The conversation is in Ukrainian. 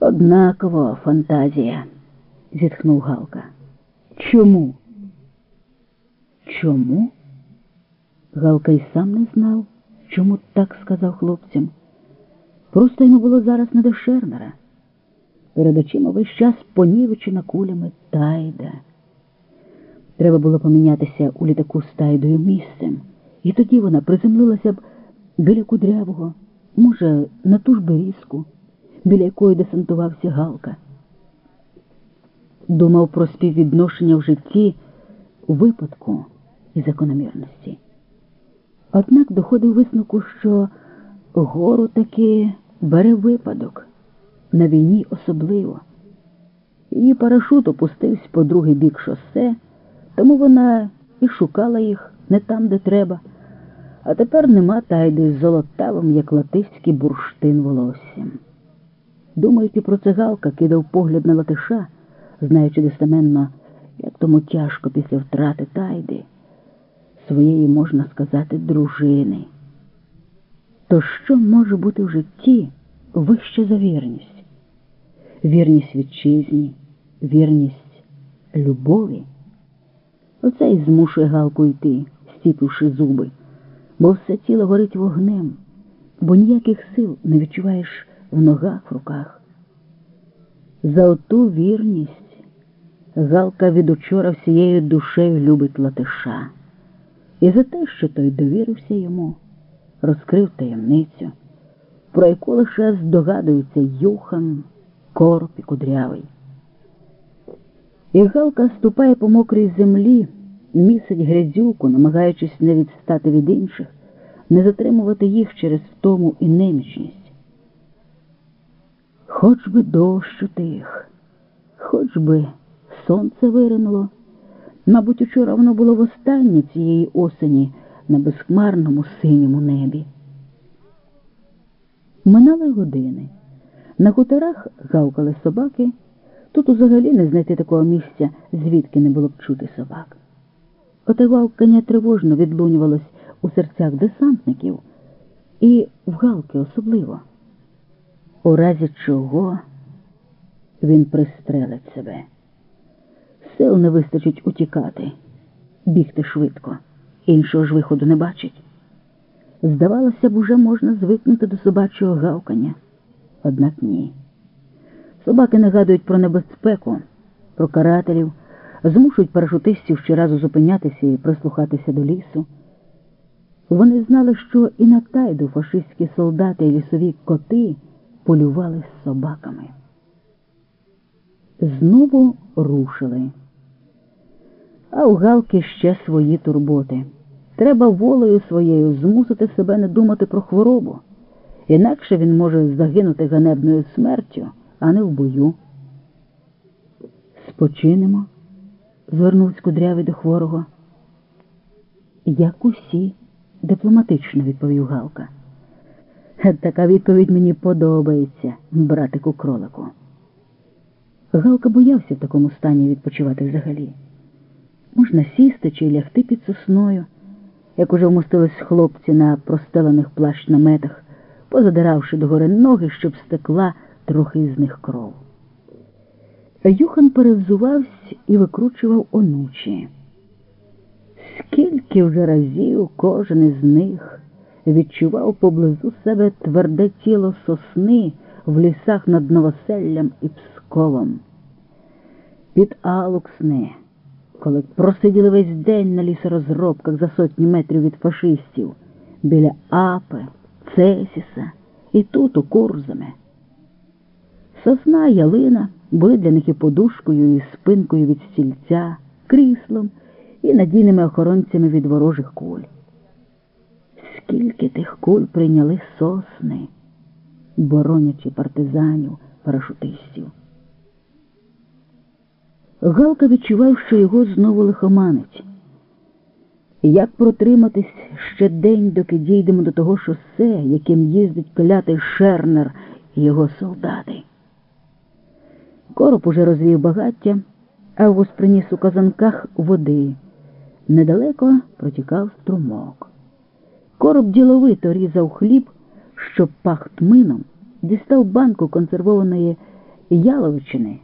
Однаково фантазія, зітхнув Галка. Чому? Чому? Галка й сам не знав, чому так сказав хлопцям. Просто йому було зараз не до Шернера. Перед очима весь час понівечена кулями тайда. Треба було помінятися у літаку з тайдою місцем, і тоді вона приземлилася б біля кудрявого, може, на ту ж берізку, біля якої десантувався Галка. Думав про співвідношення в житті випадку і закономірності. Однак доходив висновку, що гору таки бере випадок, на війні особливо. Її парашут опустився по другий бік шосе, тому вона і шукала їх не там, де треба, а тепер нема тайди з золотавим, як латиський бурштин волоссям. Думаючи про це Галка, кидав погляд на латиша, знаючи достеменно, як тому тяжко після втрати тайди, своєї, можна сказати, дружини. То що може бути в житті вище за вірність? Вірність вітчизні, вірність любові? Оце й змушує Галку йти, стіпивши зуби, бо все тіло горить вогнем, бо ніяких сил не відчуваєш в ногах, в руках. За оту вірність Галка від учора всією душею любить латиша. І за те, що той довірився йому, розкрив таємницю, про яку лише здогадується Юхан, Короб і Кудрявий. І Галка ступає по мокрій землі, місить грязюку, намагаючись не відстати від інших, не затримувати їх через втому і немічність. Хоч би дощ утих, хоч би сонце виринуло. Мабуть, учора воно було востаннє цієї осені на безхмарному синьому небі. Минали години. На хуторах гавкали собаки. Тут взагалі не знайти такого місця, звідки не було б чути собак. Оте гавкання тривожно відлунювалось у серцях десантників і в галки особливо. У разі чого він пристрелить себе. Сил не вистачить утікати, бігти швидко, іншого ж виходу не бачить. Здавалося б, уже можна звикнути до собачого гавкання, однак ні. Собаки нагадують про небезпеку, про карателів, змушують парашутистів щоразу зупинятися і прислухатися до лісу. Вони знали, що і на тайду фашистські солдати і лісові коти полювали з собаками. Знову рушили. А у Галки ще свої турботи. Треба волею своєю змусити себе не думати про хворобу, інакше він може загинути ганебною смертю, а не в бою. Спочинемо, звернувся кудрявий до хворого. Як усі, дипломатично відповів Галка. Така відповідь мені подобається, братику кролику. Галка боявся в такому стані відпочивати взагалі. Можна сісти чи лягти під сосною, як уже вмостились хлопці на простелених плащ наметах, позадиравши догори ноги, щоб стекла трохи з них кров. Юхан перевзувався і викручував онучі. Скільки вже разів кожен із них відчував поблизу себе тверде тіло сосни в лісах над Новоселлям і Псковом. Під Алуксне, коли просиділи весь день на лісорозробках за сотні метрів від фашистів, біля Апи, Цесіса і тут у Курзами. Сосна ялина були для них і подушкою, і спинкою від стільця, кріслом і надійними охоронцями від ворожих куль. Скільки тих куль прийняли сосни, боронячи партизанів, парашутистів. Галка відчував, що його знову лихоманить. Як протриматись ще день, доки дійдемо до того шосе, яким їздить клятий Шернер і його солдати? Короб уже розвів багаття, а приніс у казанках води. Недалеко протікав струмок. Короб діловито різав хліб, щоб пах тмином, дістав банку консервованої Яловичини